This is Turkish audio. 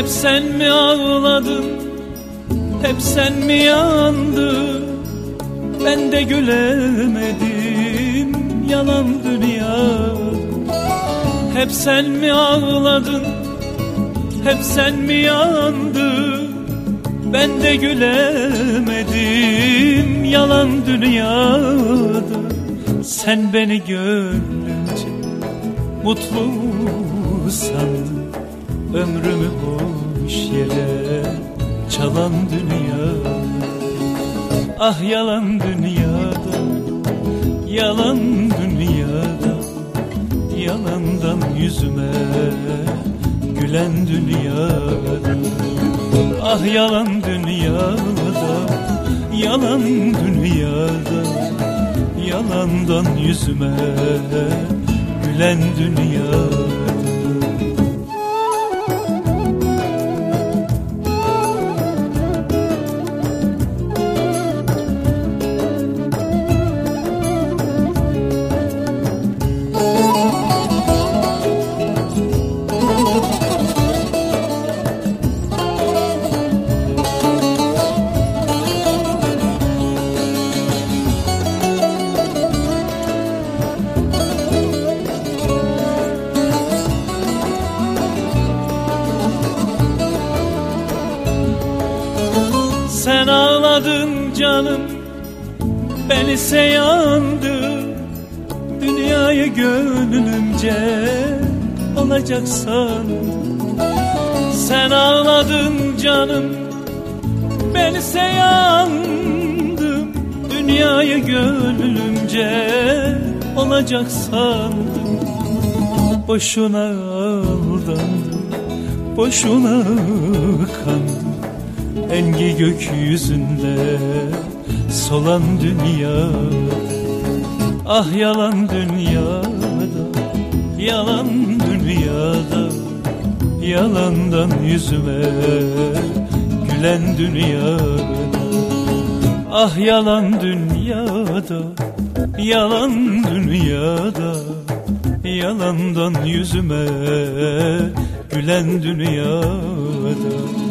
Hep sen mi ağladın? Hep sen mi yandın? Ben de gülemedim Yalan dünya Hep sen mi ağladın? Hep sen mi yandın? Ben de gülemedim Yalan dünyada. Sen beni gönlünce Mutlu sandın Ömrümü boş yere çalan dünya. Ah yalan dünyada Yalan dünyada. Yalandan yüzüme Gülen dünyada. Ah yalan dünyada Yalan dünyada. Yalandan yüzüme Gülen dünyada ağladın canım Ben ise yandım Dünyayı gönlümce Olacak sandım Sen ağladın canım Ben ise yandım Dünyayı gönlümce Olacak sandım Boşuna aldandım Boşuna kandım Engi gökyüzünde solan dünya. Ah yalan dünyada, yalan dünyada Yalandan yüzüme gülen dünyada. Ah yalan dünyada, yalan dünyada Yalandan yüzüme gülen dünyada